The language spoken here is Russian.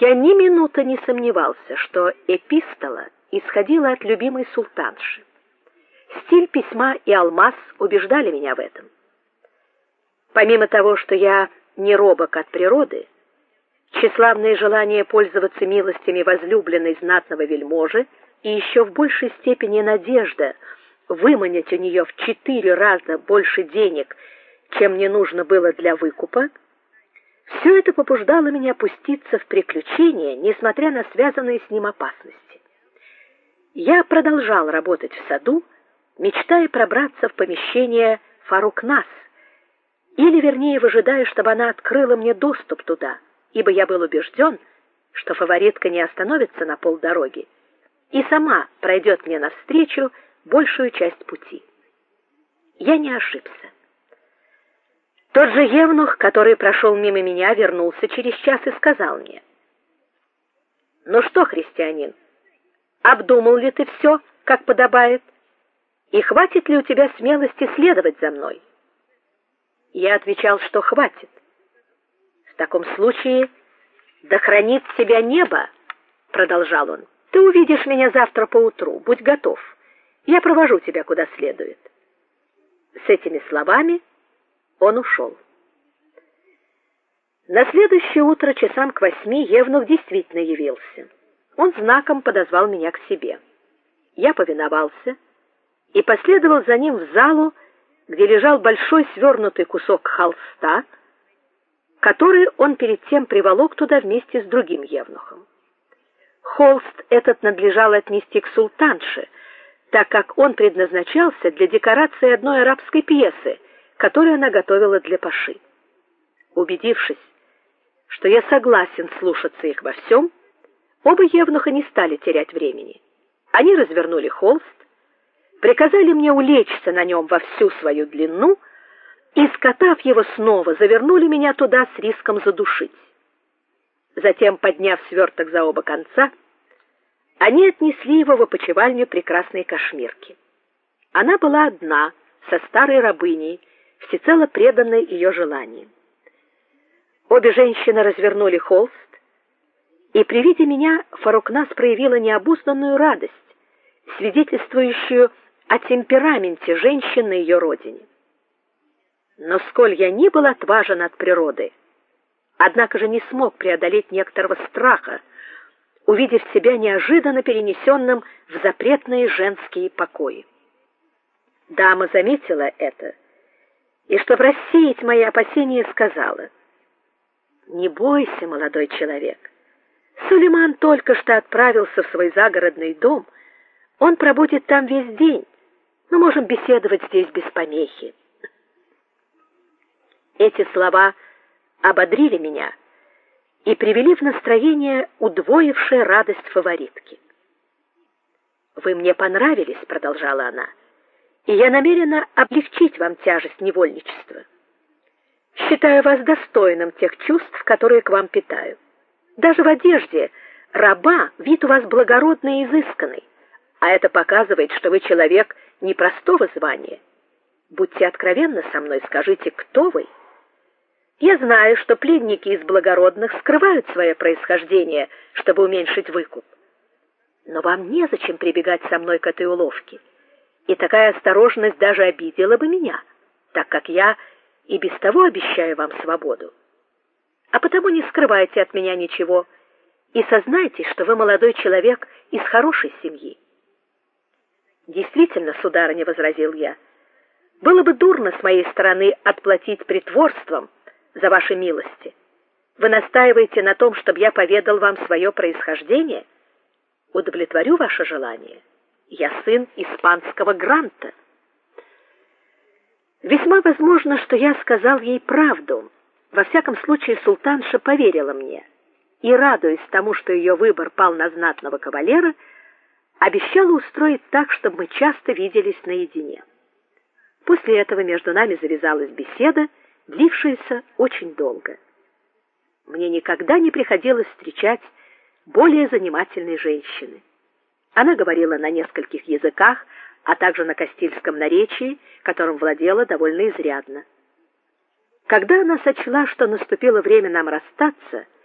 Я ни минуты не сомневался, что эпистола исходила от любимой султанши. Стиль письма и алмаз убеждали меня в этом. Помимо того, что я не робок от природы, тщеславное желание пользоваться милостями возлюбленной знатного вельможи и еще в большей степени надежда выманить у нее в четыре раза больше денег, чем мне нужно было для выкупа, все это побуждало меня пуститься в приключения, несмотря на связанные с ним опасности. Я продолжал работать в саду, мечтая пробраться в помещение Фарукнас, или вернее выжидая, чтобы она открыла мне доступ туда, ибо я был убежден, что фаворитка не остановится на полдороги и сама пройдет мне навстречу большую часть пути. Я не ошибся. Тот же евнух, который прошел мимо меня, вернулся через час и сказал мне: "Ну что, христианин, обдумал ли ты все, как подобает, и хватит ли у тебя смелости следовать за мной?" Я отвечал, что хватит. В таком случае да хранит тебя небо, продолжал он. Ты увидишь меня завтра поутру, будь готов. Я провожу тебя куда следует. С этими словами он ушел. На следующее утро часам к восьми Евнух действительно явился. Он знаком подозвал меня к себе. Я повиновался и последовал за ним в залу, где лежал большой свернутый кусок холста, который он перед тем приволок туда вместе с другим евнухом. Холст этот надлежало отнести к султанше, так как он предназначался для декорации одной арабской пьесы, которую она готовила для Паши. Убедившись, что я согласен слушаться их во всем, оба евнуха не стали терять времени. Они развернули холст, приказали мне улечься на нем во всю свою длину и, скатав его снова, завернули меня туда с риском задушить. Затем, подняв сверток за оба конца, они отнесли его в опочивальню прекрасной кашмирки. Она была одна, со старой рабыней, всецело преданной ее желаниям. Обе женщины развернули холст, и при виде меня Фарукнас проявила необузданную радость, свидетельствующую о темпераменте женщин на ее родине. Но сколь я ни был отважен от природы, однако же не смог преодолеть некоторого страха, увидев себя неожиданно перенесенным в запретные женские покои. Дама заметила это и, чтобы рассеять мои опасения, сказала: "Не бойся, молодой человек. Сулейман только что отправился в свой загородный дом. Он пробудет там весь день. Мы можем беседовать здесь без помехи". Эти слова ободрили меня и привели в настроение удвоившее радость фаворитки. Вы мне понравились, продолжала она и я намерена облегчить вам тяжесть невольничества. Считаю вас достойным тех чувств, которые к вам питаю. Даже в одежде раба вид у вас благородный и изысканный, а это показывает, что вы человек непростого звания. Будьте откровенны со мной, скажите, кто вы? Я знаю, что пленники из благородных скрывают свое происхождение, чтобы уменьшить выкуп. Но вам незачем прибегать со мной к этой уловке и такая осторожность даже обидела бы меня, так как я и без того обещаю вам свободу. А потому не скрывайте от меня ничего и сознайтесь, что вы молодой человек из хорошей семьи. Действительно, сударыня, возразил я. Было бы дурно с моей стороны отплатить притворством за ваши милости. Вы настаиваете на том, чтобы я поведал вам свое происхождение? Удовлетворю ваше желание. Я сын испанского гранта. Весьма возможно, что я сказал ей правду. Во всяком случае, султанша поверила мне и, радуясь тому, что ее выбор пал на знатного кавалера, обещала устроить так, чтобы мы часто виделись наедине. После этого между нами завязалась беседа, длившаяся очень долго. Мне никогда не приходилось встречать более занимательной женщины. Она говорила на нескольких языках, а также на кастильском наречии, которым владела довольно изрядно. Когда она сочла, что наступило время нам расстаться,